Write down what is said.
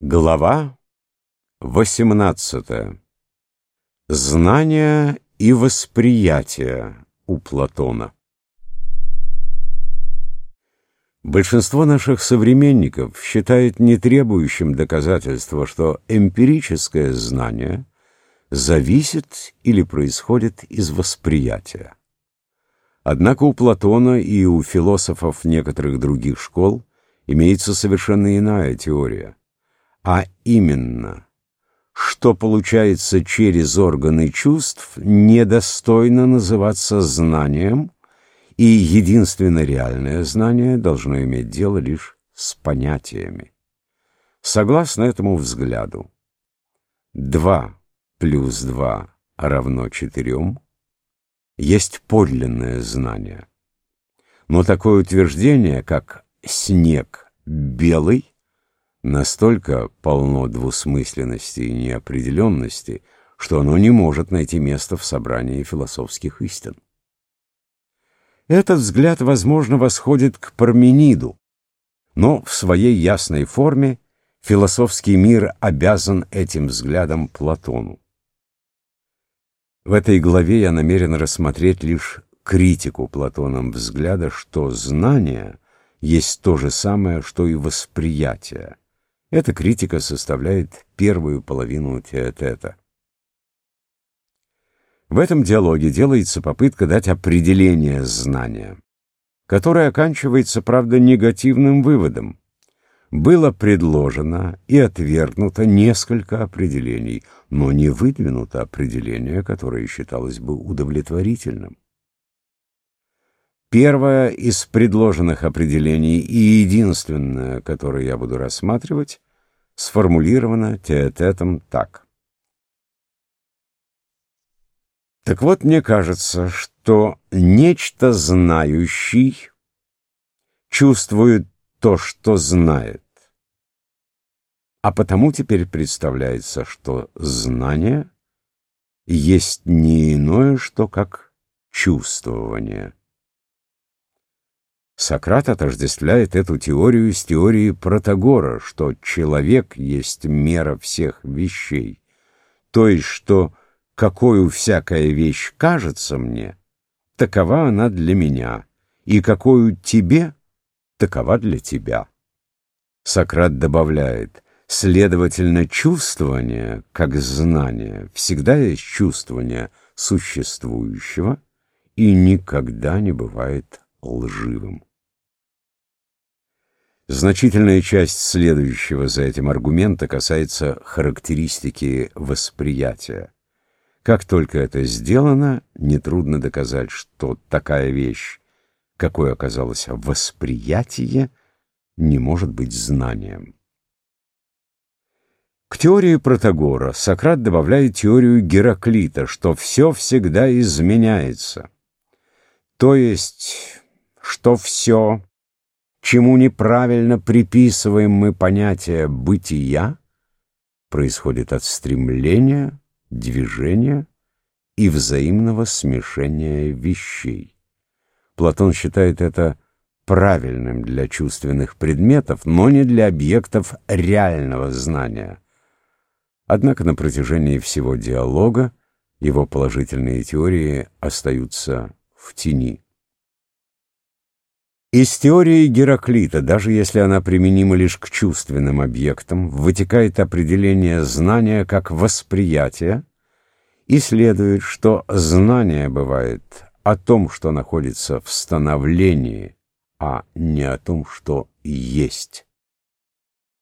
Глава 18. Знание и восприятие у Платона. Большинство наших современников считает нетребующим доказательства, что эмпирическое знание зависит или происходит из восприятия. Однако у Платона и у философов некоторых других школ имеется совершенно иная теория а именно, что получается через органы чувств, недостойно называться знанием, и единственно реальное знание должно иметь дело лишь с понятиями. Согласно этому взгляду, 2 плюс 2 равно 4 есть подлинное знание. Но такое утверждение, как «снег белый», настолько полно двусмысленности и неопределенности, что оно не может найти место в собрании философских истин. Этот взгляд, возможно, восходит к Пармениду, но в своей ясной форме философский мир обязан этим взглядом Платону. В этой главе я намерен рассмотреть лишь критику Платоном взгляда, что знание есть то же самое, что и восприятие. Эта критика составляет первую половину теотета. В этом диалоге делается попытка дать определение знания, которое оканчивается, правда, негативным выводом. Было предложено и отвергнуто несколько определений, но не выдвинуто определение, которое считалось бы удовлетворительным. Первое из предложенных определений и единственное, которое я буду рассматривать, сформулировано теотетом так. Так вот, мне кажется, что нечто знающий чувствует то, что знает. А потому теперь представляется, что знание есть не иное, что как чувствование. Сократ отождествляет эту теорию с теорией Протагора, что человек есть мера всех вещей, то есть что какую всякая вещь кажется мне, такова она для меня, и какую тебе, такова для тебя. Сократ добавляет, следовательно, чувствование, как знание, всегда есть чувствование существующего и никогда не бывает лживым. Значительная часть следующего за этим аргумента касается характеристики восприятия. Как только это сделано, нетрудно доказать, что такая вещь, какой оказалось восприятие, не может быть знанием. К теории Протагора Сократ добавляет теорию Гераклита, что все всегда изменяется. То есть, что все чему неправильно приписываем мы понятие «бытия», происходит от стремления, движения и взаимного смешения вещей. Платон считает это правильным для чувственных предметов, но не для объектов реального знания. Однако на протяжении всего диалога его положительные теории остаются в тени. Из теории Гераклита, даже если она применима лишь к чувственным объектам, вытекает определение знания как восприятия, и следует, что знание бывает о том, что находится в становлении, а не о том, что есть.